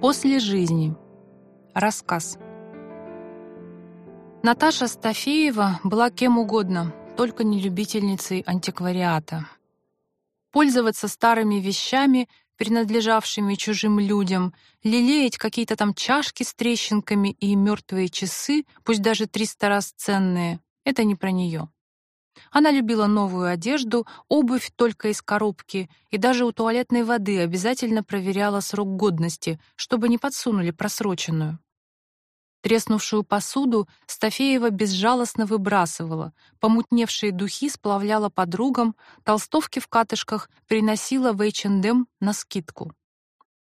После жизни. Рассказ. Наташа Стафеева была кем угодно, только не любительницей антиквариата. Пользоваться старыми вещами, принадлежавшими чужим людям, лелеять какие-то там чашки с трещинками и мертвые часы, пусть даже триста раз ценные — это не про нее. Она любила новую одежду, обувь только из коробки и даже у туалетной воды обязательно проверяла срок годности, чтобы не подсунули просроченную. Треснувшую посуду Стафеева безжалостно выбрасывала, помутневшие духи сплавляла подругам, толстовки в катышках приносила в H&M на скидку.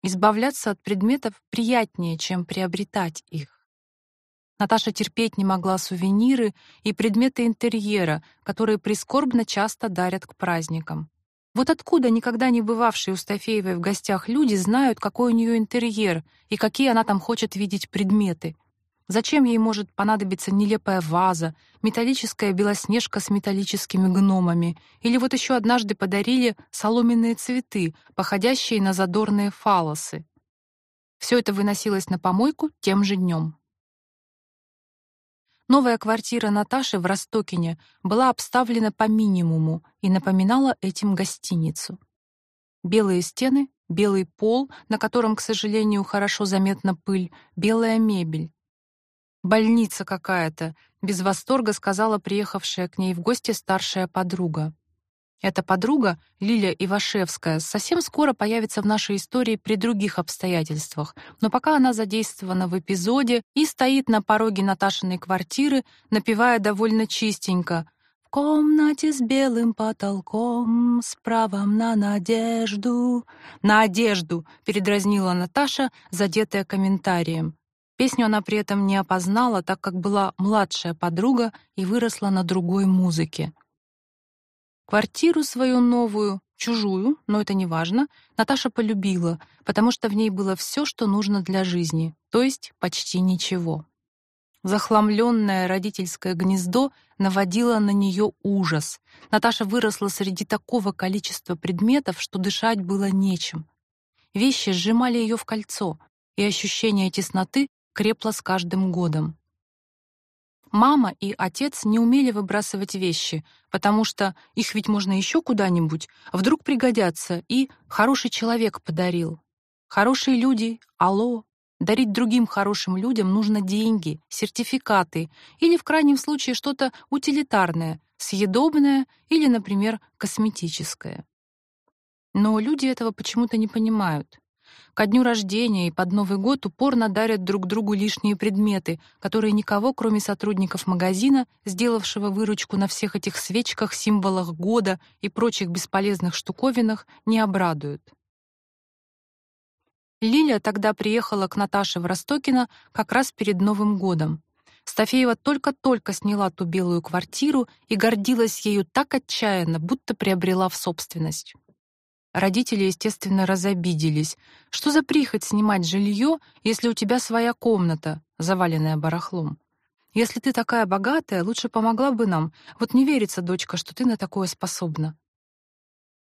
Избавляться от предметов приятнее, чем приобретать их. Наташа терпеть не могла сувениры и предметы интерьера, которые прискорбно часто дарят к праздникам. Вот откуда никогда не бывавшие у Стафеевой в гостях люди знают, какой у нее интерьер и какие она там хочет видеть предметы. Зачем ей может понадобиться нелепая ваза, металлическая белоснежка с металлическими гномами, или вот еще однажды подарили соломенные цветы, походящие на задорные фалосы. Все это выносилось на помойку тем же днем. Новая квартира Наташи в Ростокине была обставлена по минимуму и напоминала этим гостиницу. Белые стены, белый пол, на котором, к сожалению, хорошо заметна пыль, белая мебель. «Больница какая-то», — без восторга сказала приехавшая к ней в гости старшая подруга. Эта подруга, Лиля Ивашевская, совсем скоро появится в нашей истории при других обстоятельствах, но пока она задействована в эпизоде и стоит на пороге Наташиной квартиры, напевая довольно чистенько «В комнате с белым потолком, с правом на надежду». «На одежду!» — передразнила Наташа, задетая комментарием. Песню она при этом не опознала, так как была младшая подруга и выросла на другой музыке. Квартиру свою новую, чужую, но это не важно, Наташа полюбила, потому что в ней было все, что нужно для жизни, то есть почти ничего. Захламленное родительское гнездо наводило на нее ужас. Наташа выросла среди такого количества предметов, что дышать было нечем. Вещи сжимали ее в кольцо, и ощущение тесноты крепло с каждым годом. Мама и отец не умели выбрасывать вещи, потому что их ведь можно еще куда-нибудь, вдруг пригодятся, и хороший человек подарил. Хорошие люди, алло, дарить другим хорошим людям нужно деньги, сертификаты или в крайнем случае что-то утилитарное, съедобное или, например, косметическое. Но люди этого почему-то не понимают. Ко дню рождения и под Новый год упорно дарят друг другу лишние предметы, которые никого, кроме сотрудников магазина, сделавшего выручку на всех этих свечках, символах года и прочих бесполезных штуковинах, не обрадуют. Лиля тогда приехала к Наташе в Ростокино как раз перед Новым годом. Стафеева только-только сняла ту белую квартиру и гордилась ею так отчаянно, будто приобрела в собственность. Родители, естественно, разобиделись. Что за прихоть снимать жилье, если у тебя своя комната, заваленная барахлом? Если ты такая богатая, лучше помогла бы нам. Вот не верится, дочка, что ты на такое способна.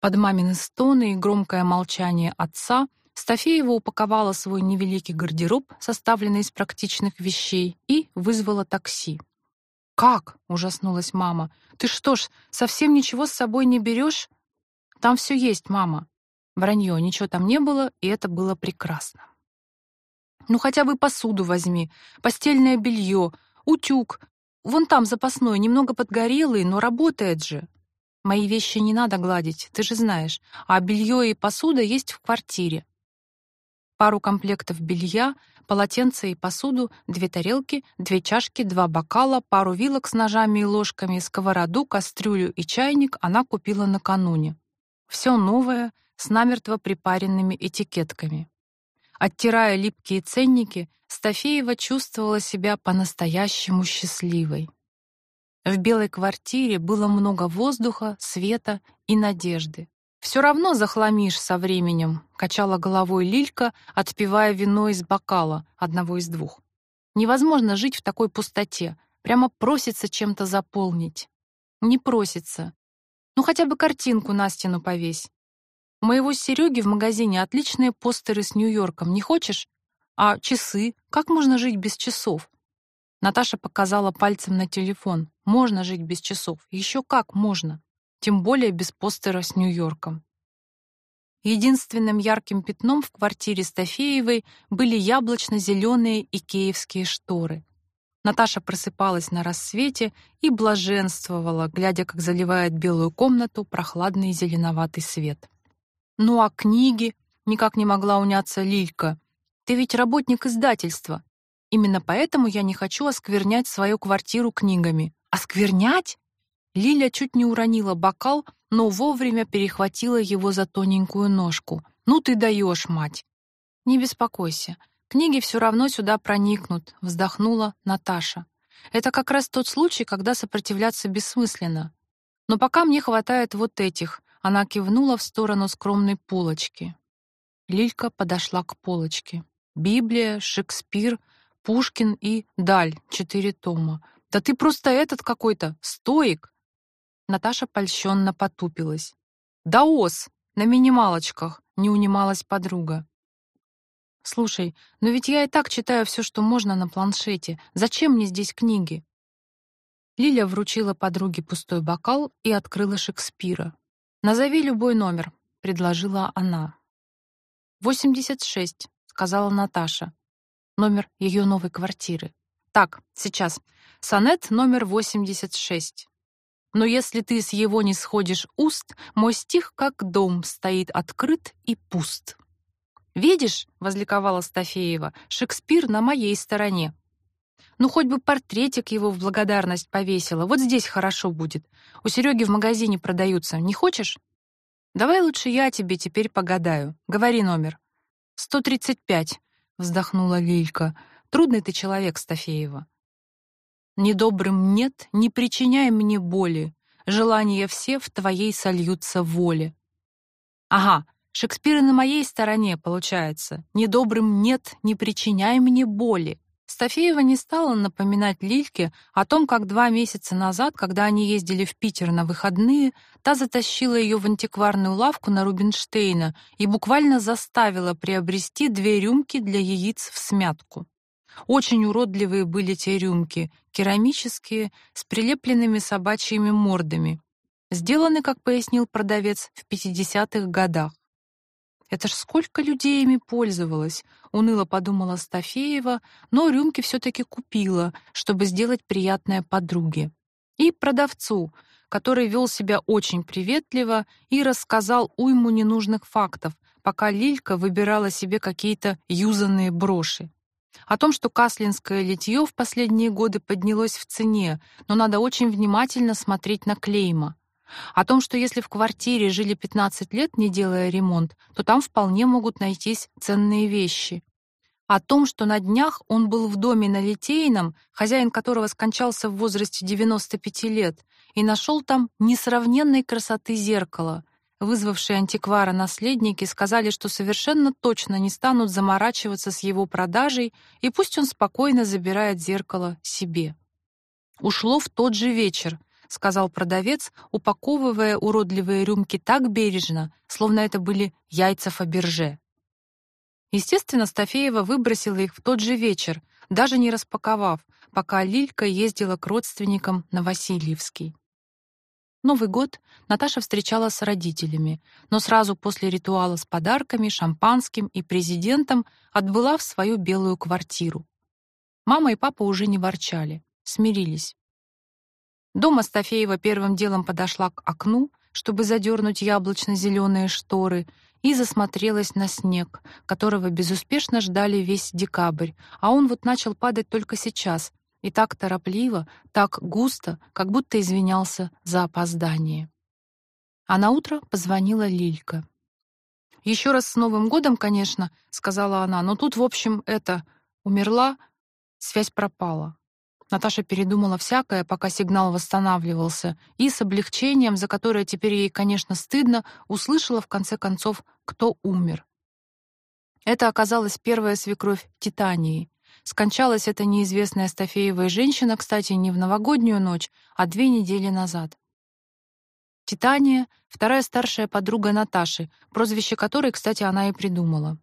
Под мамины стоны и громкое молчание отца Стафеева упаковала свой невеликий гардероб, составленный из практичных вещей, и вызвала такси. «Как?» — ужаснулась мама. «Ты что ж, совсем ничего с собой не берешь? Там все есть, мама. Вранье, ничего там не было, и это было прекрасно. Ну хотя бы посуду возьми, постельное белье, утюг. Вон там запасной, немного подгорелый, но работает же. Мои вещи не надо гладить, ты же знаешь, а белье и посуда есть в квартире. Пару комплектов белья, полотенце и посуду, две тарелки, две чашки, два бокала, пару вилок с ножами и ложками, сковороду, кастрюлю и чайник она купила накануне. Все новое, с намертво припаренными этикетками. Оттирая липкие ценники, Стафеева чувствовала себя по-настоящему счастливой. В белой квартире было много воздуха, света и надежды. Все равно захламишь со временем, качала головой Лилька, отпивая вино из бокала, одного из двух. Невозможно жить в такой пустоте, прямо просится чем-то заполнить. Не просится, ну хотя бы картинку на стену повесь. У моего Сереги в магазине отличные постеры с Нью-Йорком. Не хочешь? А часы? Как можно жить без часов? Наташа показала пальцем на телефон. Можно жить без часов. Еще как можно. Тем более без постера с Нью-Йорком. Единственным ярким пятном в квартире Стафеевой были яблочно-зеленые икеевские шторы. Наташа просыпалась на рассвете и блаженствовала, глядя, как заливает белую комнату прохладный зеленоватый свет. «Ну а книги?» — никак не могла уняться Лилька. «Ты ведь работник издательства. Именно поэтому я не хочу осквернять свою квартиру книгами». «Осквернять?» Лиля чуть не уронила бокал, но вовремя перехватила его за тоненькую ножку. «Ну ты даешь, мать!» «Не беспокойся, книги все равно сюда проникнут», — вздохнула Наташа. «Это как раз тот случай, когда сопротивляться бессмысленно. Но пока мне хватает вот этих». Она кивнула в сторону скромной полочки. Лилька подошла к полочке. Библия, Шекспир, Пушкин и Даль, четыре тома. «Да ты просто этот какой-то, стоик!» Наташа польщенно потупилась. «Даос! На минималочках!» — не унималась подруга. «Слушай, но ведь я и так читаю все, что можно на планшете. Зачем мне здесь книги?» Лиля вручила подруге пустой бокал и открыла Шекспира. «Назови любой номер», — предложила она. «Восемьдесят шесть», — сказала Наташа. Номер ее новой квартиры. «Так, сейчас. Сонет номер восемьдесят шесть. Но если ты с его не сходишь уст, мой стих как дом стоит открыт и пуст. Видишь, возликовала Стафеева, Шекспир на моей стороне. Ну хоть бы портретик его в благодарность повесила. Вот здесь хорошо будет. У Сереги в магазине продаются. Не хочешь? Давай лучше я тебе теперь погадаю. Говори номер. Сто тридцать пять. вздохнула Лилька. Трудный ты человек, Стафеева. Недобрым нет, не причиняй мне боли. Желания все в твоей сольются воле. Ага, Шекспир и на моей стороне, получается. Недобрым нет, не причиняй мне боли. Стафеева не стала напоминать Лильке о том, как два месяца назад, когда они ездили в Питер на выходные, та затащила ее в антикварную лавку на Рубинштейна и буквально заставила приобрести две рюмки для яиц в смятку. Очень уродливые были те рюмки, керамические, с прилепленными собачьими мордами. Сделаны, как пояснил продавец, в 50-х годах. Это ж сколько людей ими пользовалось, уныло подумала Стафеева, но рюмки все таки купила, чтобы сделать приятное подруге. И продавцу, который вел себя очень приветливо и рассказал уйму ненужных фактов, пока Лилька выбирала себе какие-то юзанные броши. О том, что каслинское литье в последние годы поднялось в цене, но надо очень внимательно смотреть на клейма. О том, что если в квартире жили 15 лет, не делая ремонт, то там вполне могут найтись ценные вещи. О том, что на днях он был в доме на Литейном, хозяин которого скончался в возрасте 95 лет, и нашел там несравненной красоты зеркало, Вызвавшие антиквара наследники сказали, что совершенно точно не станут заморачиваться с его продажей, и пусть он спокойно забирает зеркало себе. Ушло в тот же вечер, сказал продавец, упаковывая уродливые рюмки так бережно, словно это были яйца Фаберже. Естественно, Стафеева выбросила их в тот же вечер, даже не распаковав, пока Лилька ездила к родственникам на Васильевский. Новый год Наташа встречала с родителями, но сразу после ритуала с подарками, шампанским и президентом отбыла в свою белую квартиру. Мама и папа уже не ворчали, смирились. Дома Стафеева первым делом подошла к окну, чтобы задернуть яблочно-зеленые шторы, и засмотрелась на снег, которого безуспешно ждали весь декабрь, а он вот начал падать только сейчас, и так торопливо, так густо, как будто извинялся за опоздание. А на утро позвонила Лилька. Еще раз с Новым годом, конечно, сказала она, но тут, в общем, это умерла, связь пропала. Наташа передумала всякое, пока сигнал восстанавливался, и с облегчением, за которое теперь ей, конечно, стыдно, услышала в конце концов, кто умер. Это оказалась первая свекровь Титании, Скончалась эта неизвестная Стафеевая женщина, кстати, не в новогоднюю ночь, а две недели назад. Титания — вторая старшая подруга Наташи, прозвище которой, кстати, она и придумала.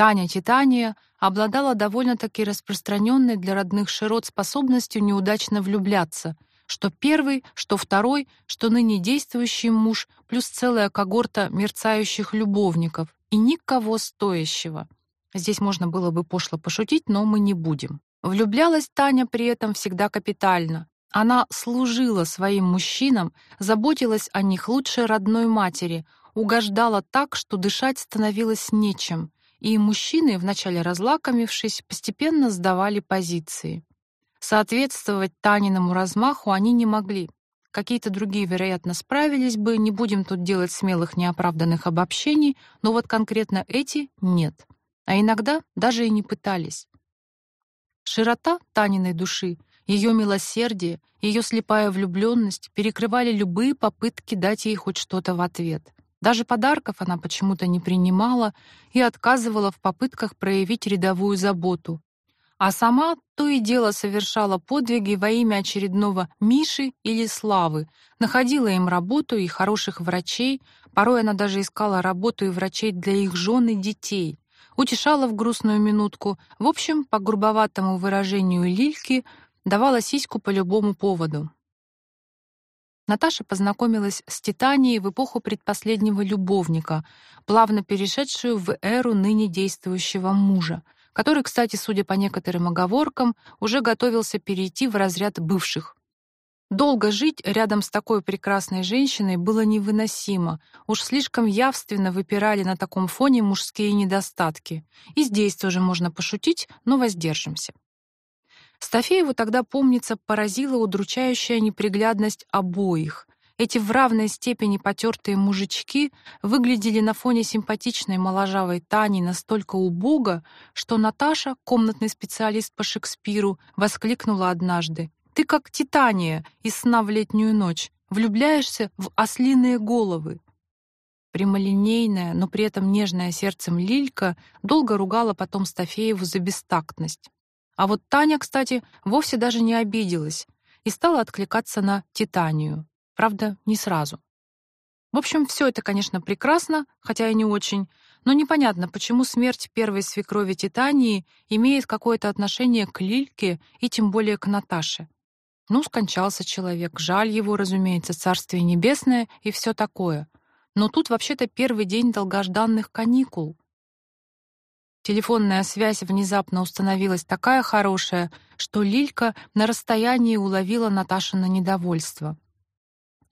Таня Титания обладала довольно-таки распространенной для родных широт способностью неудачно влюбляться, что первый, что второй, что ныне действующий муж, плюс целая когорта мерцающих любовников, и никого стоящего. Здесь можно было бы пошло пошутить, но мы не будем. Влюблялась Таня при этом всегда капитально. Она служила своим мужчинам, заботилась о них лучше родной матери, угождала так, что дышать становилось нечем, и мужчины, вначале разлакомившись, постепенно сдавали позиции. Соответствовать Таниному размаху они не могли. Какие-то другие, вероятно, справились бы, не будем тут делать смелых неоправданных обобщений, но вот конкретно эти — нет. А иногда даже и не пытались. Широта Таниной души, ее милосердие, ее слепая влюбленность перекрывали любые попытки дать ей хоть что-то в ответ. Даже подарков она почему-то не принимала и отказывала в попытках проявить рядовую заботу. А сама то и дело совершала подвиги во имя очередного Миши или Славы, находила им работу и хороших врачей, порой она даже искала работу и врачей для их жен и детей, утешала в грустную минутку, в общем, по грубоватому выражению Лильки, давала сиську по любому поводу. Наташа познакомилась с Титанией в эпоху предпоследнего любовника, плавно перешедшую в эру ныне действующего мужа, который, кстати, судя по некоторым оговоркам, уже готовился перейти в разряд бывших. Долго жить рядом с такой прекрасной женщиной было невыносимо. Уж слишком явственно выпирали на таком фоне мужские недостатки. И здесь тоже можно пошутить, но воздержимся. Стафееву тогда, помнится, поразила удручающая неприглядность обоих. Эти в равной степени потертые мужички выглядели на фоне симпатичной моложавой Тани настолько убого, что Наташа, комнатный специалист по Шекспиру, воскликнула однажды: "Ты как Титания из сна в летнюю ночь, влюбляешься в ослиные головы". Прямолинейная, но при этом нежная сердцем Лилька долго ругала потом Стафееву за бестактность. А вот Таня, кстати, вовсе даже не обиделась и стала откликаться на Титанию. Правда, не сразу. В общем, все это, конечно, прекрасно, хотя и не очень, но непонятно, почему смерть первой свекрови Титании имеет какое-то отношение к Лильке и тем более к Наташе. Ну, скончался человек, жаль его, разумеется, царствие небесное и все такое. Но тут вообще-то первый день долгожданных каникул. Телефонная связь внезапно установилась такая хорошая, что Лилька на расстоянии уловила Наташино недовольство.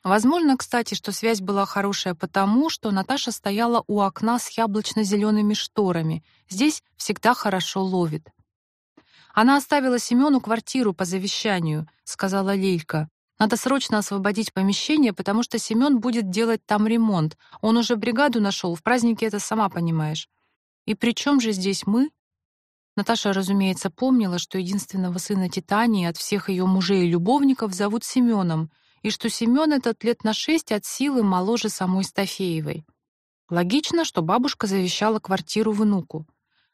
Возможно, кстати, что связь была хорошая потому, что Наташа стояла у окна с яблочно зелеными шторами. Здесь всегда хорошо ловит. Она оставила Семену квартиру по завещанию, сказала Лилька. Надо срочно освободить помещение, потому что Семен будет делать там ремонт. Он уже бригаду нашел, в празднике это сама понимаешь. И при чем же здесь мы? Наташа, разумеется, помнила, что единственного сына Титании от всех ее мужей и любовников зовут Семеном, и что Семен этот лет на шесть от силы моложе самой Стафеевой. Логично, что бабушка завещала квартиру внуку.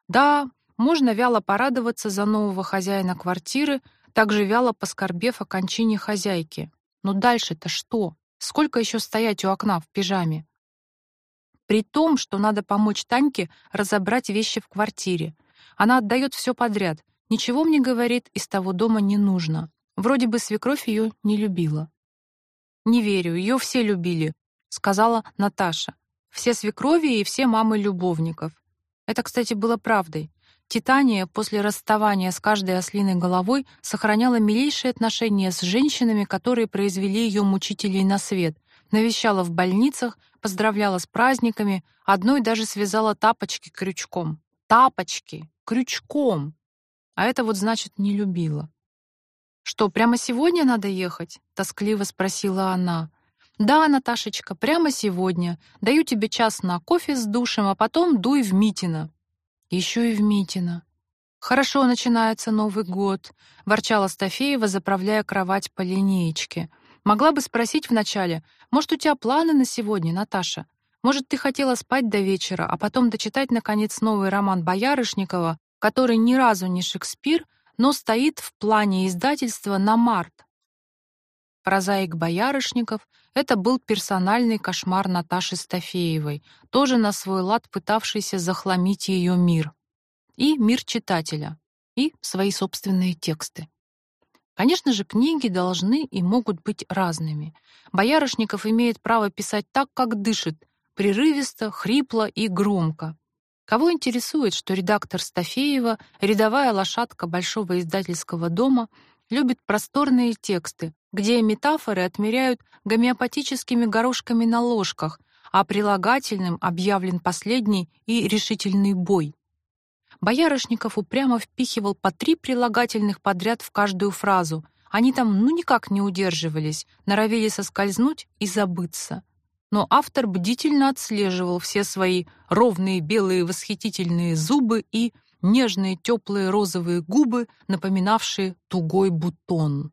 Да, можно вяло порадоваться за нового хозяина квартиры, также вяло поскорбев о кончине хозяйки. Но дальше-то что? Сколько еще стоять у окна в пижаме? При том, что надо помочь Таньке разобрать вещи в квартире. Она отдает все подряд. Ничего мне, говорит, из того дома не нужно. Вроде бы свекровь ее не любила. «Не верю, ее все любили», — сказала Наташа. «Все свекрови и все мамы любовников». Это, кстати, было правдой. Титания после расставания с каждой ослиной головой сохраняла милейшие отношения с женщинами, которые произвели ее мучителей на свет, навещала в больницах, поздравляла с праздниками, одной даже связала тапочки крючком. Тапочки крючком. А это вот значит не любила. Что, прямо сегодня надо ехать? тоскливо спросила она. Да, Наташечка, прямо сегодня. Даю тебе час на кофе с душем, а потом дуй в Митино. Еще и в Митино. Хорошо начинается Новый год, ворчала Стафеева, заправляя кровать по линеечке. Могла бы спросить вначале, может, у тебя планы на сегодня, Наташа? Может, ты хотела спать до вечера, а потом дочитать, наконец, новый роман Боярышникова, который ни разу не Шекспир, но стоит в плане издательства на март. Прозаик Боярышников — это был персональный кошмар Наташи Стафеевой, тоже на свой лад пытавшийся захламить ее мир. и мир читателя, и свои собственные тексты. Конечно же, книги должны и могут быть разными. Боярышников имеет право писать так, как дышит, прерывисто, хрипло и громко. Кого интересует, что редактор Стафеева, рядовая лошадка большого издательского дома, любит просторные тексты, где метафоры отмеряют гомеопатическими горошками на ложках, а прилагательным объявлен последний и решительный бой. Боярышников упрямо впихивал по три прилагательных подряд в каждую фразу. Они там ну никак не удерживались, норовили соскользнуть и забыться. Но автор бдительно отслеживал все свои ровные белые восхитительные зубы и нежные теплые розовые губы, напоминавшие тугой бутон.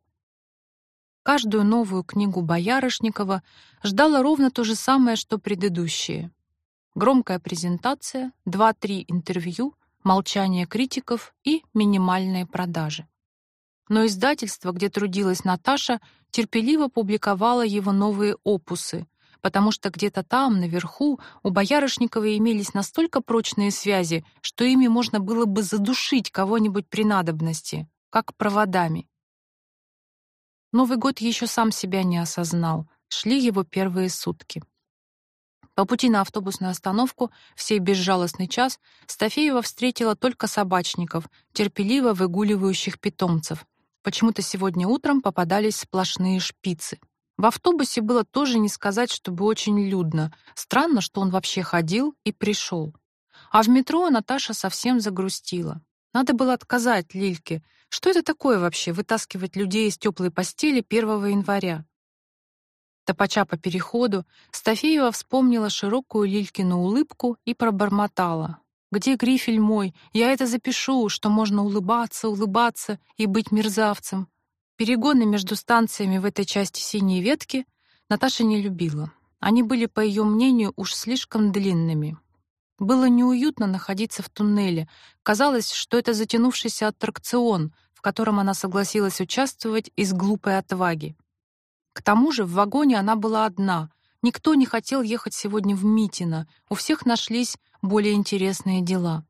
Каждую новую книгу Боярышникова ждала ровно то же самое, что предыдущие. Громкая презентация, два-три интервью, молчание критиков и минимальные продажи. Но издательство, где трудилась Наташа, терпеливо публиковало его новые опусы, потому что где-то там, наверху, у Боярышникова имелись настолько прочные связи, что ими можно было бы задушить кого-нибудь при надобности, как проводами. Новый год еще сам себя не осознал, шли его первые сутки. По пути на автобусную остановку в сей безжалостный час Стафеева встретила только собачников, терпеливо выгуливающих питомцев. Почему-то сегодня утром попадались сплошные шпицы. В автобусе было тоже не сказать, чтобы очень людно. Странно, что он вообще ходил и пришел. А в метро Наташа совсем загрустила. Надо было отказать Лильке. Что это такое вообще вытаскивать людей из теплой постели 1 января? Топача по переходу, Стафеева вспомнила широкую Лилькину улыбку и пробормотала: "Где грифель мой? Я это запишу, что можно улыбаться, улыбаться и быть мерзавцем". Перегоны между станциями в этой части синей ветки Наташа не любила. Они были, по ее мнению, уж слишком длинными. Было неуютно находиться в туннеле. Казалось, что это затянувшийся аттракцион, в котором она согласилась участвовать из глупой отваги. К тому же в вагоне она была одна. Никто не хотел ехать сегодня в Митино. У всех нашлись более интересные дела.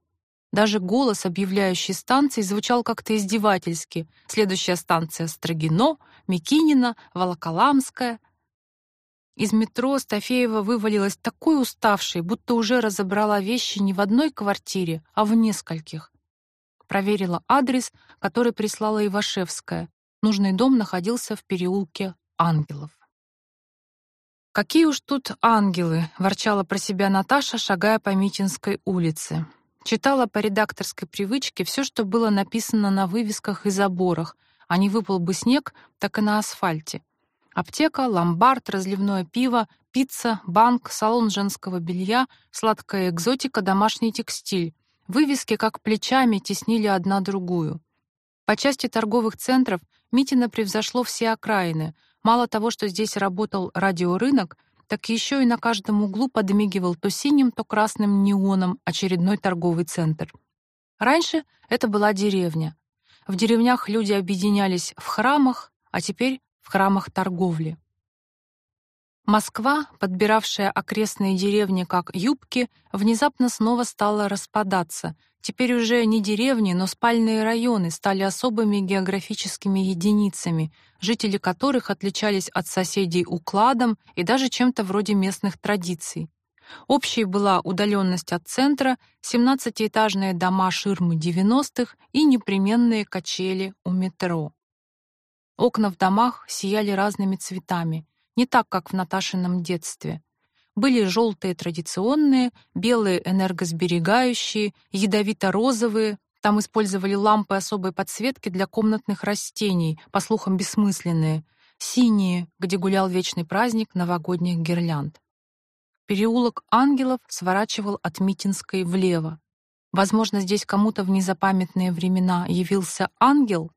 Даже голос, объявляющий станции, звучал как-то издевательски. Следующая станция Строгино, Микинина, Волоколамская. Из метро Стафеева вывалилась такой уставшей, будто уже разобрала вещи не в одной квартире, а в нескольких. Проверила адрес, который прислала Ивашевская. Нужный дом находился в переулке ангелов. «Какие уж тут ангелы!» — ворчала про себя Наташа, шагая по Митинской улице. Читала по редакторской привычке все, что было написано на вывесках и заборах, а не выпал бы снег, так и на асфальте. Аптека, ломбард, разливное пиво, пицца, банк, салон женского белья, сладкая экзотика, домашний текстиль. Вывески как плечами теснили одна другую. По части торговых центров Митина превзошло все окраины — Мало того, что здесь работал радиорынок, так еще и на каждом углу подмигивал то синим, то красным неоном очередной торговый центр. Раньше это была деревня. В деревнях люди объединялись в храмах, а теперь в храмах торговли. Москва, подбиравшая окрестные деревни как юбки, внезапно снова стала распадаться. Теперь уже не деревни, но спальные районы стали особыми географическими единицами, жители которых отличались от соседей укладом и даже чем-то вроде местных традиций. Общей была удаленность от центра, 17-этажные дома ширмы 90-х и непременные качели у метро. Окна в домах сияли разными цветами не так, как в Наташином детстве. Были желтые традиционные, белые энергосберегающие, ядовито-розовые. Там использовали лампы особой подсветки для комнатных растений, по слухам бессмысленные. Синие, где гулял вечный праздник новогодних гирлянд. Переулок Ангелов сворачивал от Митинской влево. Возможно, здесь кому-то в незапамятные времена явился ангел,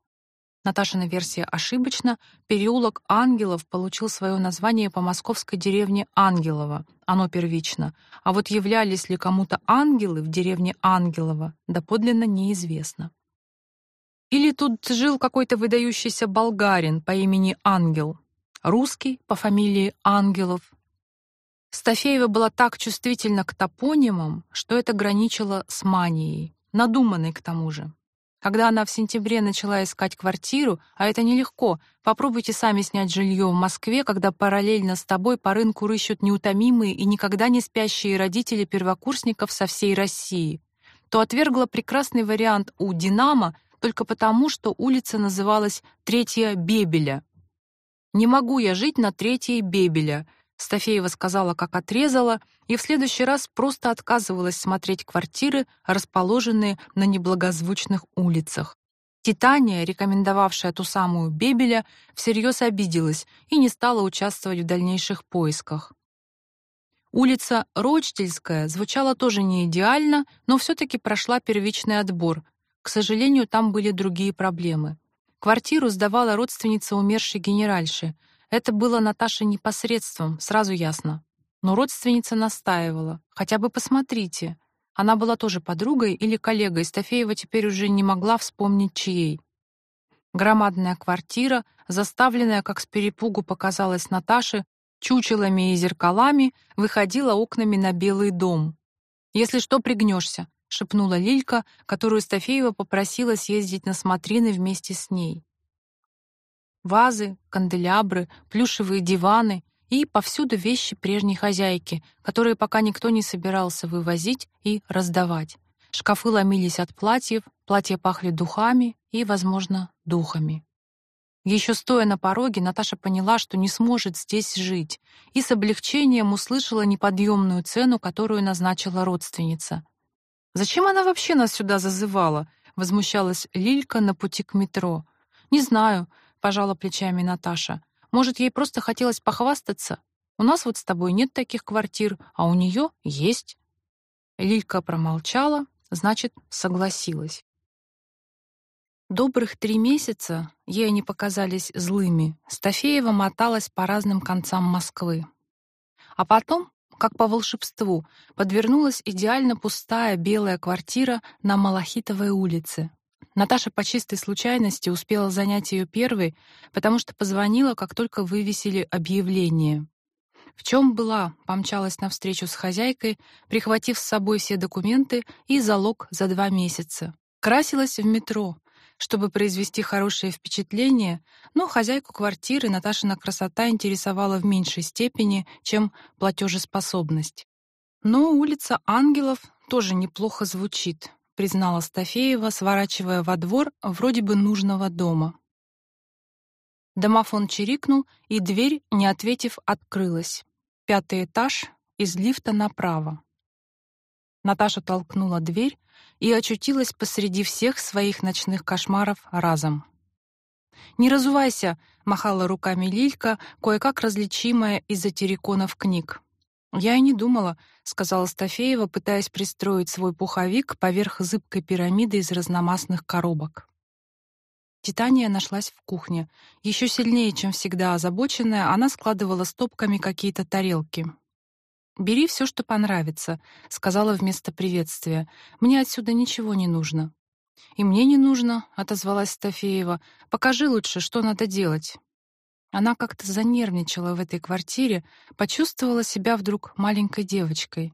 Наташина версия ошибочна. Переулок Ангелов получил свое название по московской деревне Ангелово. Оно первично. А вот являлись ли кому-то ангелы в деревне Ангелово, доподлинно неизвестно. Или тут жил какой-то выдающийся болгарин по имени Ангел, русский по фамилии Ангелов. Стафеева была так чувствительна к топонимам, что это граничило с манией. надуманный к тому же. Когда она в сентябре начала искать квартиру, а это нелегко, попробуйте сами снять жилье в Москве, когда параллельно с тобой по рынку рыщут неутомимые и никогда не спящие родители первокурсников со всей России, то отвергла прекрасный вариант у «Динамо» только потому, что улица называлась Третья Бебеля. «Не могу я жить на Третьей Бебеля», Стафеева сказала, как отрезала, и в следующий раз просто отказывалась смотреть квартиры, расположенные на неблагозвучных улицах. Титания, рекомендовавшая ту самую Бебеля, всерьез обиделась и не стала участвовать в дальнейших поисках. Улица Рочдельская звучала тоже не идеально, но все таки прошла первичный отбор. К сожалению, там были другие проблемы. Квартиру сдавала родственница умершей генеральши — это было Наташе непосредством, сразу ясно. Но родственница настаивала. «Хотя бы посмотрите». Она была тоже подругой или коллегой, Стафеева теперь уже не могла вспомнить, чьей. Громадная квартира, заставленная, как с перепугу показалось Наташе, чучелами и зеркалами, выходила окнами на Белый дом. «Если что, пригнешься», — шепнула Лилька, которую Стафеева попросила съездить на смотрины вместе с ней вазы, канделябры, плюшевые диваны и повсюду вещи прежней хозяйки, которые пока никто не собирался вывозить и раздавать. Шкафы ломились от платьев, платья пахли духами и, возможно, духами. Еще стоя на пороге, Наташа поняла, что не сможет здесь жить, и с облегчением услышала неподъемную цену, которую назначила родственница. «Зачем она вообще нас сюда зазывала?» — возмущалась Лилька на пути к метро. «Не знаю пожала плечами Наташа. Может, ей просто хотелось похвастаться? У нас вот с тобой нет таких квартир, а у нее есть. Лилька промолчала, значит, согласилась. Добрых три месяца, ей они показались злыми, Стафеева моталась по разным концам Москвы. А потом, как по волшебству, подвернулась идеально пустая белая квартира на Малахитовой улице, Наташа по чистой случайности успела занять ее первой, потому что позвонила, как только вывесили объявление. В чем была, помчалась навстречу с хозяйкой, прихватив с собой все документы и залог за два месяца. Красилась в метро, чтобы произвести хорошее впечатление, но хозяйку квартиры Наташина красота интересовала в меньшей степени, чем платежеспособность. Но улица Ангелов тоже неплохо звучит признала Стафеева, сворачивая во двор вроде бы нужного дома. Домофон чирикнул, и дверь, не ответив, открылась. Пятый этаж, из лифта направо. Наташа толкнула дверь и очутилась посреди всех своих ночных кошмаров разом. «Не разувайся!» — махала руками Лилька, кое-как различимая из-за терриконов книг. «Я и не думала», — сказала Стафеева, пытаясь пристроить свой пуховик поверх зыбкой пирамиды из разномастных коробок. Титания нашлась в кухне. Еще сильнее, чем всегда озабоченная, она складывала стопками какие-то тарелки. «Бери все, что понравится», — сказала вместо приветствия. «Мне отсюда ничего не нужно». «И мне не нужно», — отозвалась Стафеева. «Покажи лучше, что надо делать». Она как-то занервничала в этой квартире, почувствовала себя вдруг маленькой девочкой.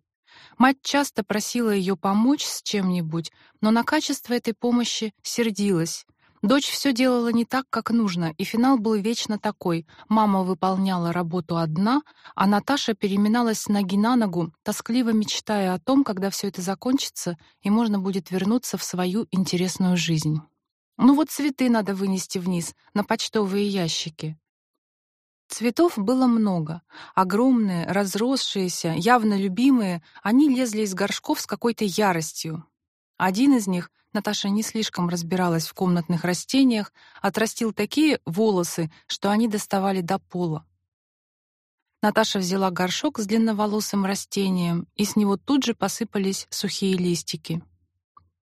Мать часто просила ее помочь с чем-нибудь, но на качество этой помощи сердилась. Дочь все делала не так, как нужно, и финал был вечно такой. Мама выполняла работу одна, а Наташа переминалась с ноги на ногу, тоскливо мечтая о том, когда все это закончится, и можно будет вернуться в свою интересную жизнь. Ну вот цветы надо вынести вниз, на почтовые ящики. Цветов было много. Огромные, разросшиеся, явно любимые, они лезли из горшков с какой-то яростью. Один из них, Наташа не слишком разбиралась в комнатных растениях, отрастил такие волосы, что они доставали до пола. Наташа взяла горшок с длинноволосым растением, и с него тут же посыпались сухие листики.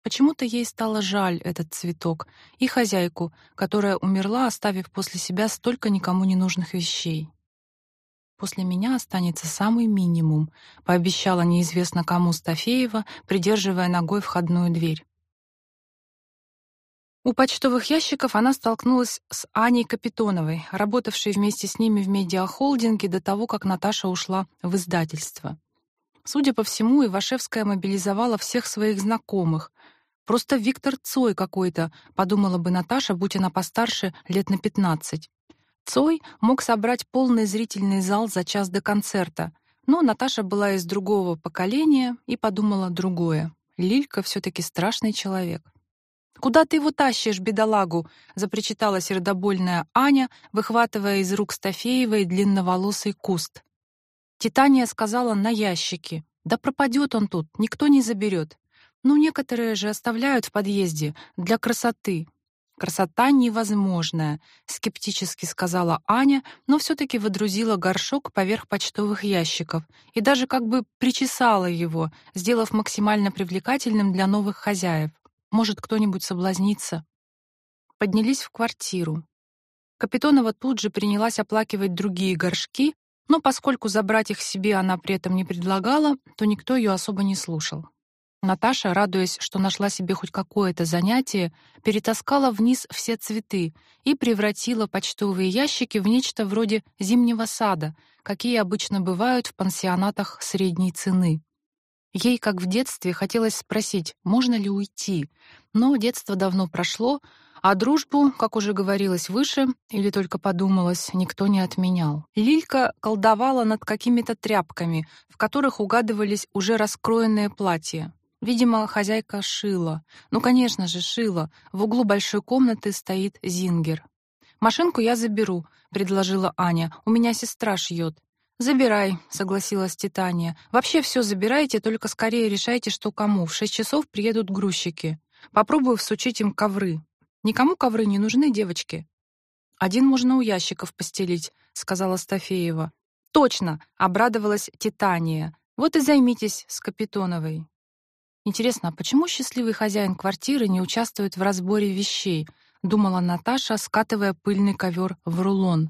Почему-то ей стало жаль этот цветок и хозяйку, которая умерла, оставив после себя столько никому не нужных вещей. После меня останется самый минимум, пообещала неизвестно кому Стафеева, придерживая ногой входную дверь. У почтовых ящиков она столкнулась с Аней Капитоновой, работавшей вместе с ними в медиахолдинге до того, как Наташа ушла в издательство. Судя по всему, Ивашевская мобилизовала всех своих знакомых, Просто Виктор Цой какой-то, подумала бы Наташа, будь она постарше, лет на пятнадцать. Цой мог собрать полный зрительный зал за час до концерта, но Наташа была из другого поколения и подумала другое. Лилька все таки страшный человек. Куда ты его тащишь, бедолагу? запричитала сердобольная Аня, выхватывая из рук Стафеевой длинноволосый куст. Титания сказала на ящике. Да пропадет он тут, никто не заберет. Ну некоторые же оставляют в подъезде для красоты. Красота невозможная, скептически сказала Аня, но все таки выдрузила горшок поверх почтовых ящиков и даже как бы причесала его, сделав максимально привлекательным для новых хозяев. Может, кто-нибудь соблазнится. Поднялись в квартиру. Капитонова тут же принялась оплакивать другие горшки, но поскольку забрать их себе она при этом не предлагала, то никто ее особо не слушал. Наташа, радуясь, что нашла себе хоть какое-то занятие, перетаскала вниз все цветы и превратила почтовые ящики в нечто вроде зимнего сада, какие обычно бывают в пансионатах средней цены. Ей, как в детстве, хотелось спросить, можно ли уйти, но детство давно прошло, а дружбу, как уже говорилось выше, или только подумалось, никто не отменял. Лилька колдовала над какими-то тряпками, в которых угадывались уже раскроенные платья. Видимо, хозяйка шила. Ну, конечно же, шила. В углу большой комнаты стоит зингер. Машинку я заберу, предложила Аня. У меня сестра шьет. Забирай, согласилась Титания. Вообще все забирайте, только скорее решайте, что кому. В шесть часов приедут грузчики. Попробую всучить им ковры. Никому ковры не нужны, девочки. Один можно у ящиков постелить, сказала Стафеева. Точно, обрадовалась Титания. Вот и займитесь с Капитоновой. Интересно, а почему счастливый хозяин квартиры не участвует в разборе вещей? думала Наташа, скатывая пыльный ковер в рулон.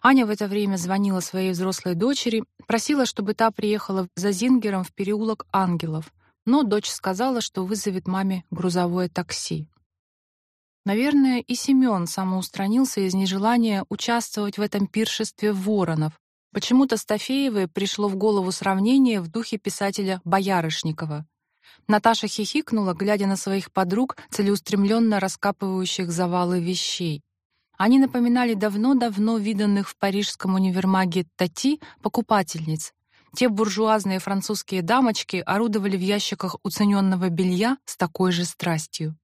Аня в это время звонила своей взрослой дочери, просила, чтобы та приехала за Зингером в переулок Ангелов. Но дочь сказала, что вызовет маме грузовое такси. Наверное, и Семён самоустранился из нежелания участвовать в этом пиршестве воронов. Почему-то Стафеевой пришло в голову сравнение в духе писателя Боярышникова. Наташа хихикнула, глядя на своих подруг, целеустремленно раскапывающих завалы вещей. Они напоминали давно-давно виданных в парижском универмаге Тати покупательниц. Те буржуазные французские дамочки орудовали в ящиках уцененного белья с такой же страстью.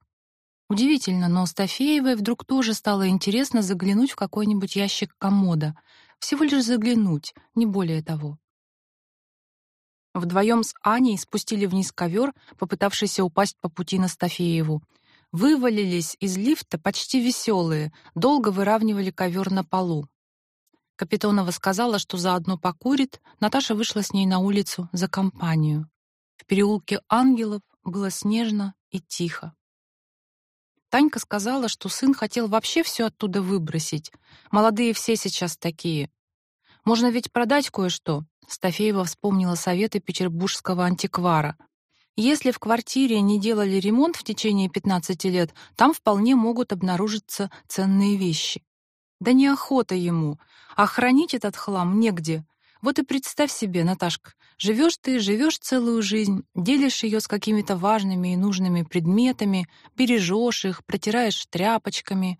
Удивительно, но Стафеевой вдруг тоже стало интересно заглянуть в какой-нибудь ящик комода. Всего лишь заглянуть, не более того. Вдвоем с Аней спустили вниз ковер, попытавшийся упасть по пути на Стафееву. Вывалились из лифта почти веселые, долго выравнивали ковер на полу. Капитонова сказала, что заодно покурит, Наташа вышла с ней на улицу за компанию. В переулке Ангелов было снежно и тихо. Танька сказала, что сын хотел вообще все оттуда выбросить. Молодые все сейчас такие. Можно ведь продать кое-что. Стафеева вспомнила советы петербургского антиквара. Если в квартире не делали ремонт в течение 15 лет, там вполне могут обнаружиться ценные вещи. Да неохота ему, а хранить этот хлам негде. Вот и представь себе, Наташка, живешь ты, живешь целую жизнь, делишь ее с какими-то важными и нужными предметами, бережешь их, протираешь тряпочками.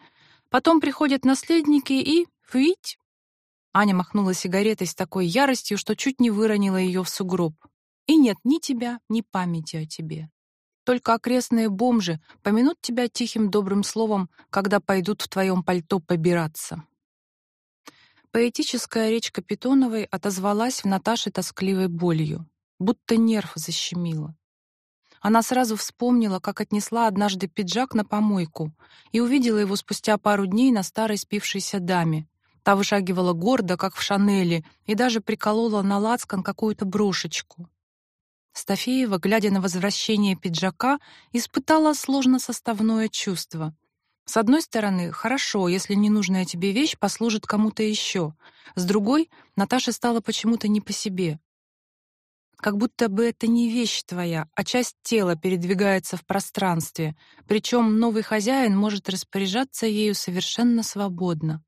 Потом приходят наследники и фуить, Аня махнула сигаретой с такой яростью, что чуть не выронила ее в сугроб. И нет ни тебя, ни памяти о тебе. Только окрестные бомжи помянут тебя тихим добрым словом, когда пойдут в твоем пальто побираться. Поэтическая речь Капитоновой отозвалась в Наташе тоскливой болью, будто нерв защемила. Она сразу вспомнила, как отнесла однажды пиджак на помойку и увидела его спустя пару дней на старой спившейся даме, Та вышагивала гордо, как в Шанели, и даже приколола на лацкан какую-то брошечку. Стафеева, глядя на возвращение пиджака, испытала сложносоставное чувство. С одной стороны, хорошо, если ненужная тебе вещь послужит кому-то еще. С другой, Наташе стало почему-то не по себе. Как будто бы это не вещь твоя, а часть тела передвигается в пространстве, причем новый хозяин может распоряжаться ею совершенно свободно.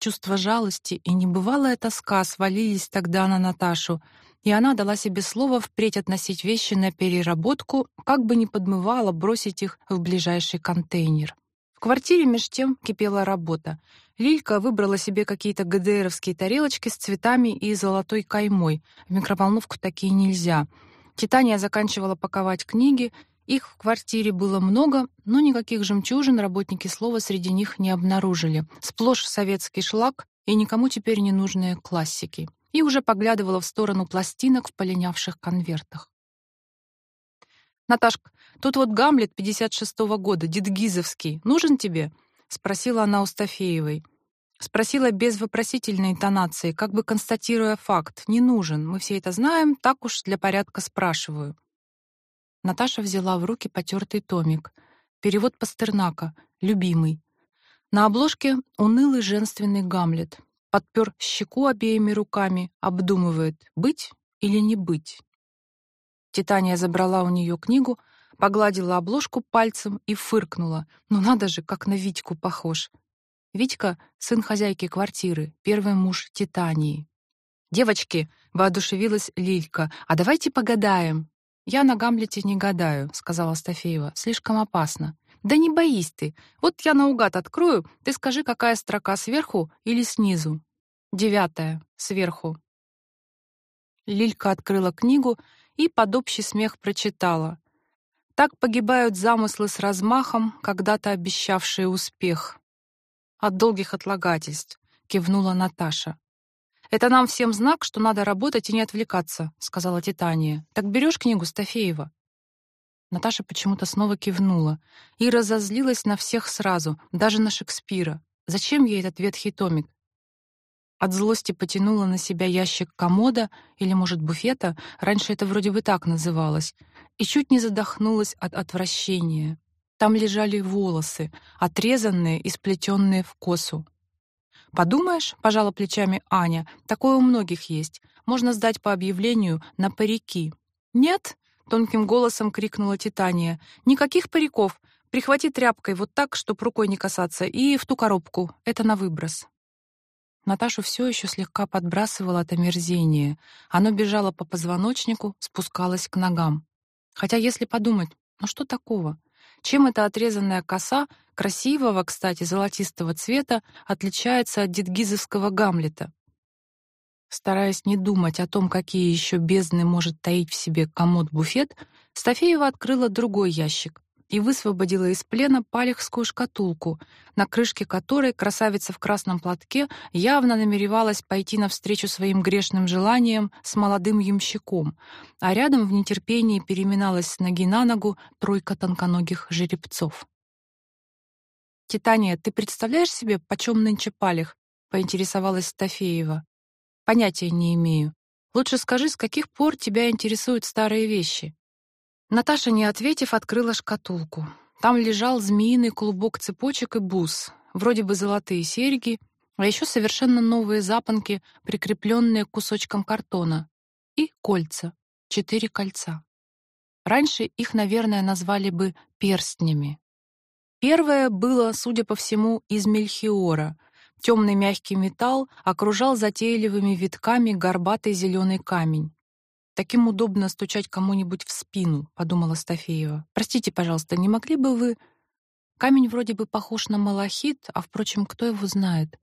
Чувство жалости и небывалая тоска свалились тогда на Наташу, и она дала себе слово впредь относить вещи на переработку, как бы ни подмывала бросить их в ближайший контейнер. В квартире меж тем кипела работа. Лилька выбрала себе какие-то ГДРовские тарелочки с цветами и золотой каймой. В микроволновку такие нельзя. Титания заканчивала паковать книги. Их в квартире было много, но никаких жемчужин работники слова среди них не обнаружили. Сплошь советский шлак и никому теперь не нужные классики и уже поглядывала в сторону пластинок в полинявших конвертах. «Наташка, тут вот Гамлет 56-го года, Дедгизовский, нужен тебе?» — спросила она у Стафеевой. Спросила без вопросительной интонации, как бы констатируя факт. «Не нужен, мы все это знаем, так уж для порядка спрашиваю». Наташа взяла в руки потертый томик. Перевод Пастернака, любимый. На обложке унылый женственный Гамлет подпер щеку обеими руками, обдумывает, быть или не быть. Титания забрала у нее книгу, погладила обложку пальцем и фыркнула. Ну надо же, как на Витьку похож. Витька — сын хозяйки квартиры, первый муж Титании. «Девочки!» — воодушевилась Лилька. «А давайте погадаем!» «Я на Гамлете не гадаю», — сказала Стафеева. «Слишком опасно». Да не боись ты. Вот я наугад открою, ты скажи, какая строка сверху или снизу. Девятая, сверху. Лилька открыла книгу и под общий смех прочитала. Так погибают замыслы с размахом, когда-то обещавшие успех. От долгих отлагательств, кивнула Наташа. Это нам всем знак, что надо работать и не отвлекаться, сказала Титания. Так берешь книгу Стафеева? Наташа почему-то снова кивнула и разозлилась на всех сразу, даже на Шекспира. Зачем ей этот ветхий томик? От злости потянула на себя ящик комода или, может, буфета, раньше это вроде бы так называлось, и чуть не задохнулась от отвращения. Там лежали волосы, отрезанные и сплетенные в косу. «Подумаешь», — пожала плечами Аня, — «такое у многих есть. Можно сдать по объявлению на парики». «Нет», тонким голосом крикнула Титания. Никаких париков. Прихвати тряпкой вот так, чтоб рукой не касаться, и в ту коробку. Это на выброс. Наташу все еще слегка подбрасывало от омерзения. Оно бежало по позвоночнику, спускалось к ногам. Хотя, если подумать, ну что такого? Чем эта отрезанная коса, красивого, кстати, золотистого цвета, отличается от дедгизовского Гамлета? Стараясь не думать о том, какие еще бездны может таить в себе комод-буфет, Стафеева открыла другой ящик и высвободила из плена палехскую шкатулку, на крышке которой красавица в красном платке явно намеревалась пойти навстречу своим грешным желаниям с молодым ямщиком, а рядом в нетерпении переминалась с ноги на ногу тройка тонконогих жеребцов. «Титания, ты представляешь себе, почем нынче палех?» — поинтересовалась Стафеева. Понятия не имею. Лучше скажи, с каких пор тебя интересуют старые вещи?» Наташа, не ответив, открыла шкатулку. Там лежал змеиный клубок цепочек и бус, вроде бы золотые серьги, а еще совершенно новые запонки, прикрепленные к кусочкам картона, и кольца, четыре кольца. Раньше их, наверное, назвали бы перстнями. Первое было, судя по всему, из мельхиора — Темный мягкий металл окружал затейливыми витками горбатый зеленый камень. Таким удобно стучать кому-нибудь в спину, подумала Стафеева. Простите, пожалуйста, не могли бы вы Камень вроде бы похож на малахит, а впрочем, кто его знает?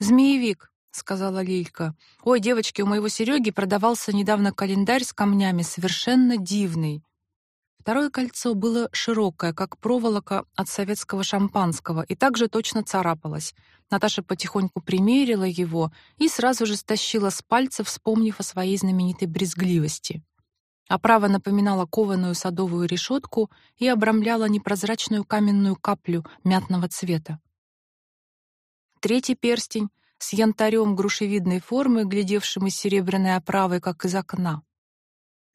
Змеевик, сказала Лилька. Ой, девочки, у моего Сереги продавался недавно календарь с камнями, совершенно дивный. Второе кольцо было широкое, как проволока от советского шампанского, и также точно царапалось. Наташа потихоньку примерила его и сразу же стащила с пальца, вспомнив о своей знаменитой брезгливости. Оправа напоминала кованую садовую решетку и обрамляла непрозрачную каменную каплю мятного цвета. Третий перстень с янтарем грушевидной формы, глядевшим из серебряной оправы, как из окна.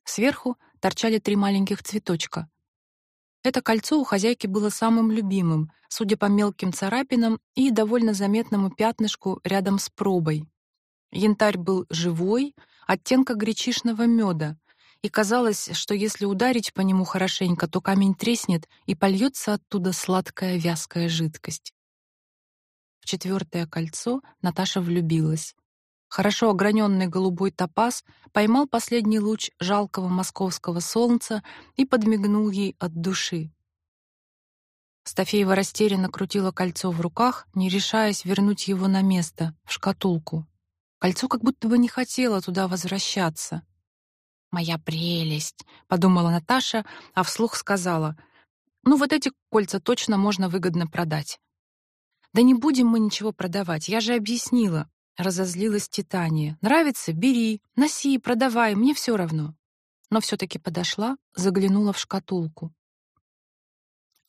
Сверху торчали три маленьких цветочка. Это кольцо у хозяйки было самым любимым, судя по мелким царапинам и довольно заметному пятнышку рядом с пробой. Янтарь был живой, оттенка гречишного меда, и казалось, что если ударить по нему хорошенько, то камень треснет и польется оттуда сладкая вязкая жидкость. В четвертое кольцо Наташа влюбилась. Хорошо ограненный голубой топаз поймал последний луч жалкого московского солнца и подмигнул ей от души. Стафеева растерянно крутила кольцо в руках, не решаясь вернуть его на место, в шкатулку. Кольцо как будто бы не хотело туда возвращаться. «Моя прелесть», — подумала Наташа, а вслух сказала, «Ну вот эти кольца точно можно выгодно продать». «Да не будем мы ничего продавать, я же объяснила», — разозлилась Титания. «Нравится — бери, носи, продавай, мне все равно». Но все таки подошла, заглянула в шкатулку.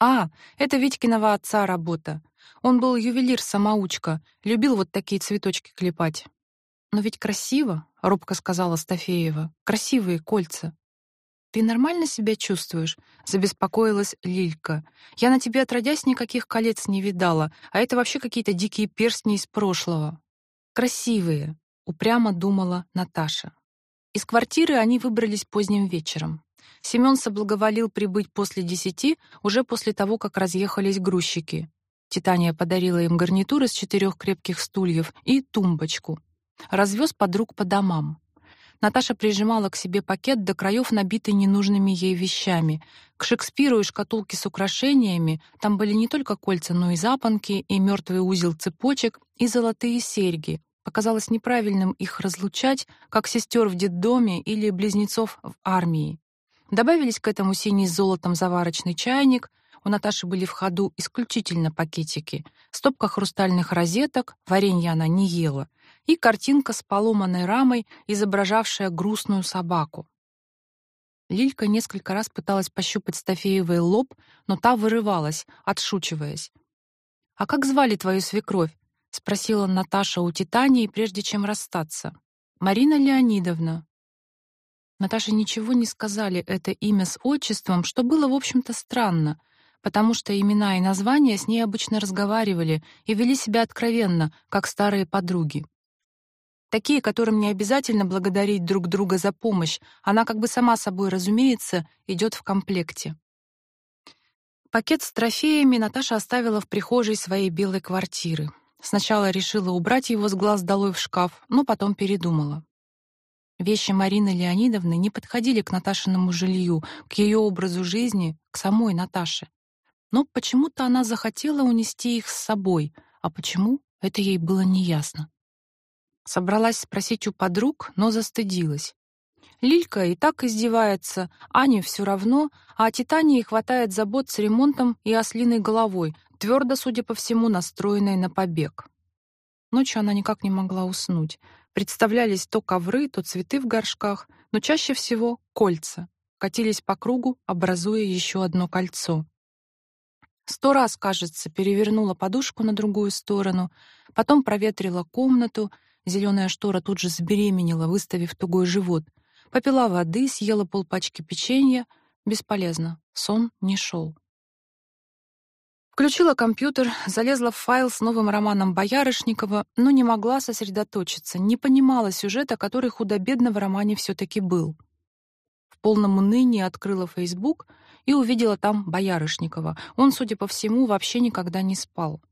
А, это Витькиного отца работа. Он был ювелир-самоучка, любил вот такие цветочки клепать. Но ведь красиво, робко сказала Стафеева. Красивые кольца. Ты нормально себя чувствуешь? забеспокоилась Лилька. Я на тебе отродясь никаких колец не видала, а это вообще какие-то дикие перстни из прошлого. Красивые, упрямо думала Наташа. Из квартиры они выбрались поздним вечером. Семён соблаговолил прибыть после десяти, уже после того, как разъехались грузчики. Титания подарила им гарнитур из четырех крепких стульев и тумбочку. Развез подруг по домам. Наташа прижимала к себе пакет до краев, набитый ненужными ей вещами. К Шекспиру и шкатулке с украшениями там были не только кольца, но и запонки, и мертвый узел цепочек, и золотые серьги. Показалось неправильным их разлучать, как сестер в детдоме или близнецов в армии. Добавились к этому синий с золотом заварочный чайник, у Наташи были в ходу исключительно пакетики, стопка хрустальных розеток, варенье она не ела, и картинка с поломанной рамой, изображавшая грустную собаку. Лилька несколько раз пыталась пощупать Стафеевой лоб, но та вырывалась, отшучиваясь. «А как звали твою свекровь?» — спросила Наташа у Титании, прежде чем расстаться. «Марина Леонидовна», Наташе ничего не сказали это имя с отчеством, что было, в общем-то, странно, потому что имена и названия с ней обычно разговаривали и вели себя откровенно, как старые подруги. Такие, которым не обязательно благодарить друг друга за помощь, она как бы сама собой разумеется идет в комплекте. Пакет с трофеями Наташа оставила в прихожей своей белой квартиры. Сначала решила убрать его с глаз долой в шкаф, но потом передумала. Вещи Марины Леонидовны не подходили к Наташиному жилью, к ее образу жизни, к самой Наташе. Но почему-то она захотела унести их с собой, а почему — это ей было неясно. Собралась спросить у подруг, но застыдилась. Лилька и так издевается, Ане все равно, а Титании хватает забот с ремонтом и ослиной головой, твердо, судя по всему, настроенной на побег. Ночью она никак не могла уснуть. Представлялись то ковры, то цветы в горшках, но чаще всего кольца. Катились по кругу, образуя еще одно кольцо. Сто раз, кажется, перевернула подушку на другую сторону, потом проветрила комнату, зеленая штора тут же забеременела, выставив тугой живот. Попила воды, съела полпачки печенья. Бесполезно, сон не шел. Включила компьютер, залезла в файл с новым романом Боярышникова, но не могла сосредоточиться, не понимала сюжета, который худо-бедно в романе все таки был. В полном унынии открыла Facebook и увидела там Боярышникова. Он, судя по всему, вообще никогда не спал.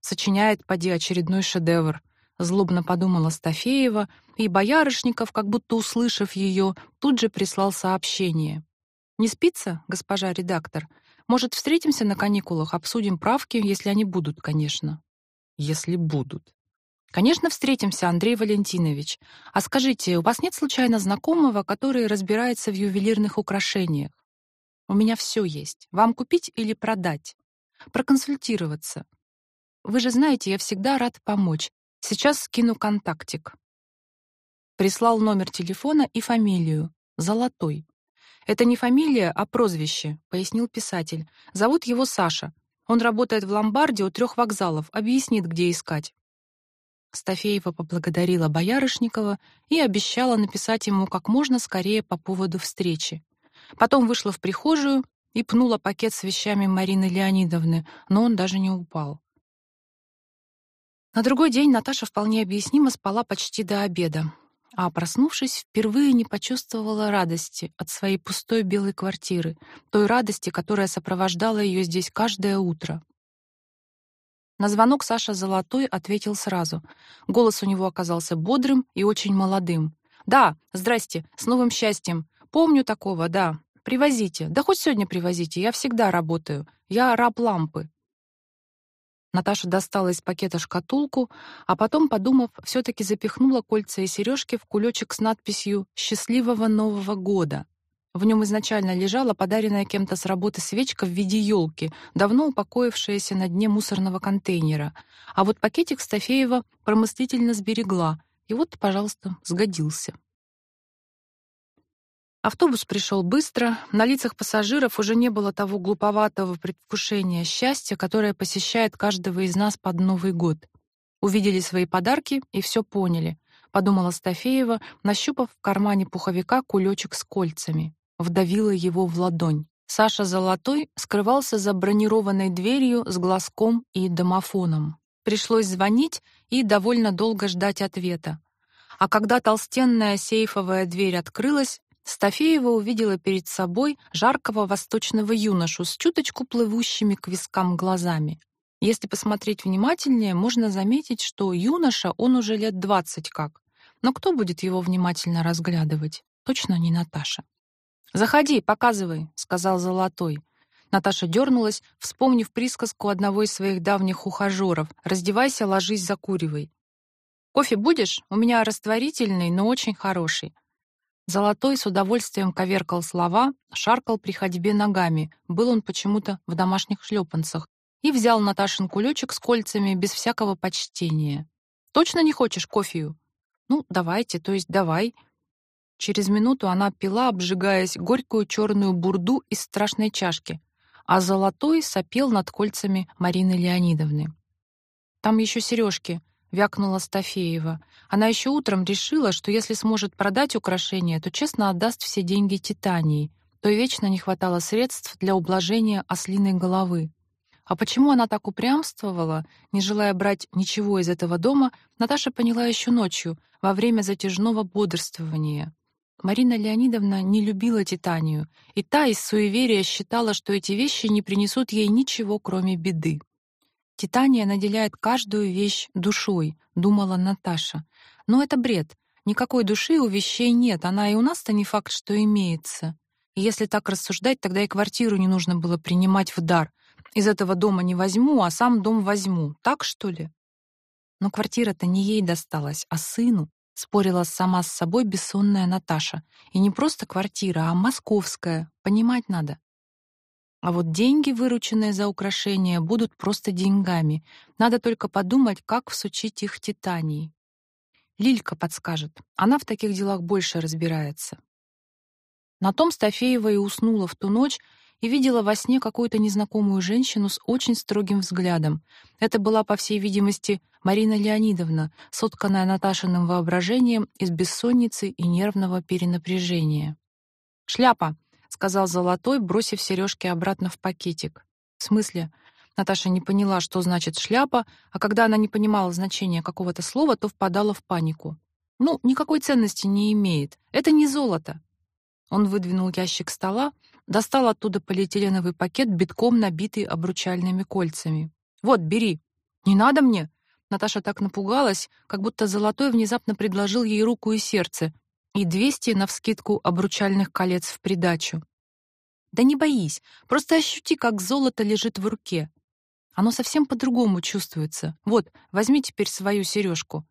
Сочиняет поди очередной шедевр. Злобно подумала Стафеева, и Боярышников, как будто услышав ее, тут же прислал сообщение. «Не спится, госпожа редактор?» Может, встретимся на каникулах, обсудим правки, если они будут, конечно. Если будут. Конечно, встретимся, Андрей Валентинович. А скажите, у вас нет случайно знакомого, который разбирается в ювелирных украшениях? У меня все есть. Вам купить или продать? Проконсультироваться. Вы же знаете, я всегда рад помочь. Сейчас скину контактик. Прислал номер телефона и фамилию. Золотой. Это не фамилия, а прозвище, пояснил писатель. Зовут его Саша. Он работает в ломбарде у трех вокзалов, объяснит, где искать. Стафеева поблагодарила Боярышникова и обещала написать ему как можно скорее по поводу встречи. Потом вышла в прихожую и пнула пакет с вещами Марины Леонидовны, но он даже не упал. На другой день Наташа вполне объяснимо спала почти до обеда а, проснувшись, впервые не почувствовала радости от своей пустой белой квартиры, той радости, которая сопровождала ее здесь каждое утро. На звонок Саша Золотой ответил сразу. Голос у него оказался бодрым и очень молодым. «Да, здрасте, с новым счастьем. Помню такого, да. Привозите. Да хоть сегодня привозите, я всегда работаю. Я раб лампы». Наташа достала из пакета шкатулку, а потом, подумав, все таки запихнула кольца и сережки в кулечек с надписью «Счастливого Нового года». В нем изначально лежала подаренная кем-то с работы свечка в виде елки, давно упокоившаяся на дне мусорного контейнера. А вот пакетик Стафеева промыслительно сберегла. И вот, пожалуйста, сгодился. Автобус пришел быстро, на лицах пассажиров уже не было того глуповатого предвкушения счастья, которое посещает каждого из нас под Новый год. Увидели свои подарки и все поняли, подумала Стафеева, нащупав в кармане пуховика кулечек с кольцами вдавила его в ладонь. Саша Золотой скрывался за бронированной дверью с глазком и домофоном. Пришлось звонить и довольно долго ждать ответа. А когда толстенная сейфовая дверь открылась, Стафеева увидела перед собой жаркого восточного юношу с чуточку плывущими к вискам глазами. Если посмотреть внимательнее, можно заметить, что юноша он уже лет двадцать как. Но кто будет его внимательно разглядывать? Точно не Наташа. «Заходи, показывай», — сказал Золотой. Наташа дернулась, вспомнив присказку одного из своих давних ухажеров «Раздевайся, ложись, закуривай». «Кофе будешь? У меня растворительный, но очень хороший». Золотой с удовольствием коверкал слова, шаркал при ходьбе ногами, был он почему-то в домашних шлепанцах, и взял Наташин кулечек с кольцами без всякого почтения. «Точно не хочешь кофею?» «Ну, давайте, то есть давай», Через минуту она пила, обжигаясь, горькую черную бурду из страшной чашки, а золотой сопел над кольцами Марины Леонидовны. Там еще сережки, вякнула Стафеева. Она еще утром решила, что если сможет продать украшения, то честно отдаст все деньги Титании. То и вечно не хватало средств для ублажения ослиной головы. А почему она так упрямствовала, не желая брать ничего из этого дома, Наташа поняла еще ночью, во время затяжного бодрствования. Марина Леонидовна не любила Титанию, и та из суеверия считала, что эти вещи не принесут ей ничего, кроме беды. Титания наделяет каждую вещь душой, думала Наташа. Но это бред. Никакой души у вещей нет, она и у нас-то не факт, что имеется. Если так рассуждать, тогда и квартиру не нужно было принимать в дар. Из этого дома не возьму, а сам дом возьму. Так что ли? Но квартира-то не ей досталась, а сыну спорила сама с собой бессонная Наташа. И не просто квартира, а московская. Понимать надо. А вот деньги, вырученные за украшения, будут просто деньгами. Надо только подумать, как всучить их Титании. Лилька подскажет. Она в таких делах больше разбирается. На том Стафеева и уснула в ту ночь, и видела во сне какую-то незнакомую женщину с очень строгим взглядом. Это была, по всей видимости, Марина Леонидовна, сотканная Наташиным воображением из бессонницы и нервного перенапряжения. «Шляпа!» — сказал Золотой, бросив сережки обратно в пакетик. «В смысле?» Наташа не поняла, что значит «шляпа», а когда она не понимала значения какого-то слова, то впадала в панику. «Ну, никакой ценности не имеет. Это не золото». Он выдвинул ящик стола, достал оттуда полиэтиленовый пакет, битком набитый обручальными кольцами. «Вот, бери». «Не надо мне!» Наташа так напугалась, как будто Золотой внезапно предложил ей руку и сердце, и двести навскидку обручальных колец в придачу. «Да не боись, просто ощути, как золото лежит в руке. Оно совсем по-другому чувствуется. Вот, возьми теперь свою сережку».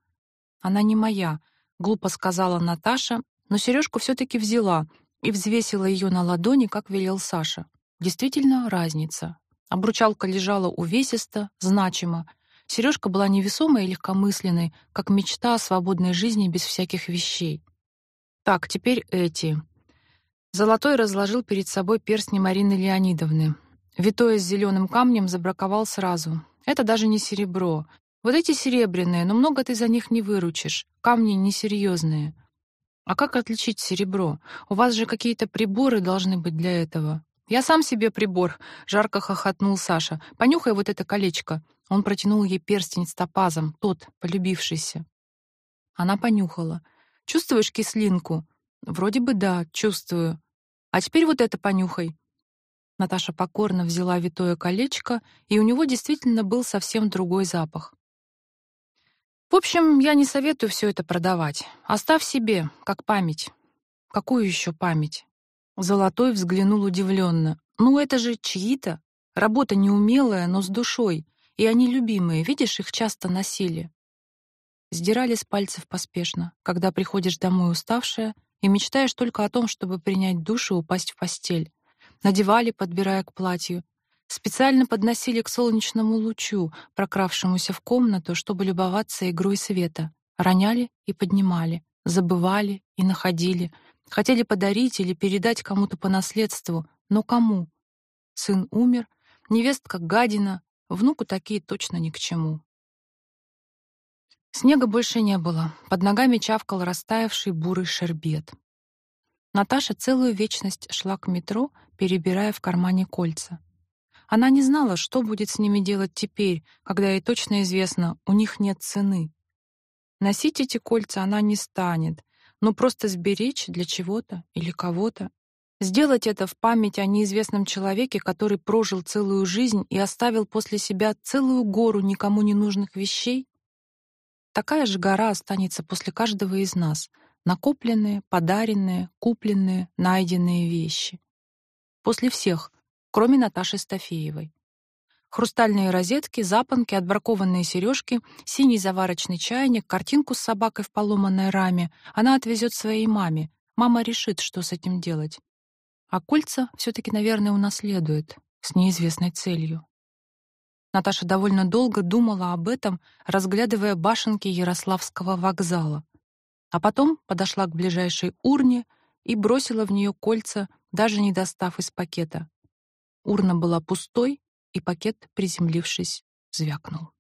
«Она не моя», — глупо сказала Наташа, но сережку все таки взяла — и взвесила ее на ладони, как велел Саша. Действительно, разница. Обручалка лежала увесисто, значимо. Сережка была невесомой и легкомысленной, как мечта о свободной жизни без всяких вещей. Так, теперь эти. Золотой разложил перед собой перстни Марины Леонидовны. Витое с зеленым камнем забраковал сразу. Это даже не серебро. Вот эти серебряные, но много ты за них не выручишь. Камни несерьезные. А как отличить серебро? У вас же какие-то приборы должны быть для этого. Я сам себе прибор, жарко хохотнул Саша. Понюхай вот это колечко. Он протянул ей перстень с топазом, тот, полюбившийся. Она понюхала. Чувствуешь кислинку? Вроде бы да, чувствую. А теперь вот это понюхай. Наташа покорно взяла витое колечко, и у него действительно был совсем другой запах. В общем, я не советую все это продавать. Оставь себе, как память. Какую еще память? Золотой взглянул удивленно. Ну это же чьи-то. Работа неумелая, но с душой. И они любимые, видишь, их часто носили. Сдирали с пальцев поспешно, когда приходишь домой уставшая и мечтаешь только о том, чтобы принять душ и упасть в постель. Надевали, подбирая к платью, специально подносили к солнечному лучу, прокравшемуся в комнату, чтобы любоваться игрой света. Роняли и поднимали, забывали и находили, хотели подарить или передать кому-то по наследству, но кому? Сын умер, невестка гадина, внуку такие точно ни к чему. Снега больше не было. Под ногами чавкал растаявший бурый шербет. Наташа целую вечность шла к метро, перебирая в кармане кольца. Она не знала, что будет с ними делать теперь, когда ей точно известно, у них нет цены. Носить эти кольца она не станет, но просто сберечь для чего-то или кого-то. Сделать это в память о неизвестном человеке, который прожил целую жизнь и оставил после себя целую гору никому не нужных вещей. Такая же гора останется после каждого из нас. Накопленные, подаренные, купленные, найденные вещи. После всех, кроме Наташи Стафеевой. Хрустальные розетки, запонки, отбракованные сережки, синий заварочный чайник, картинку с собакой в поломанной раме она отвезет своей маме. Мама решит, что с этим делать. А кольца все таки наверное, унаследует с неизвестной целью. Наташа довольно долго думала об этом, разглядывая башенки Ярославского вокзала. А потом подошла к ближайшей урне и бросила в нее кольца, даже не достав из пакета. Урна была пустой, и пакет, приземлившись, звякнул.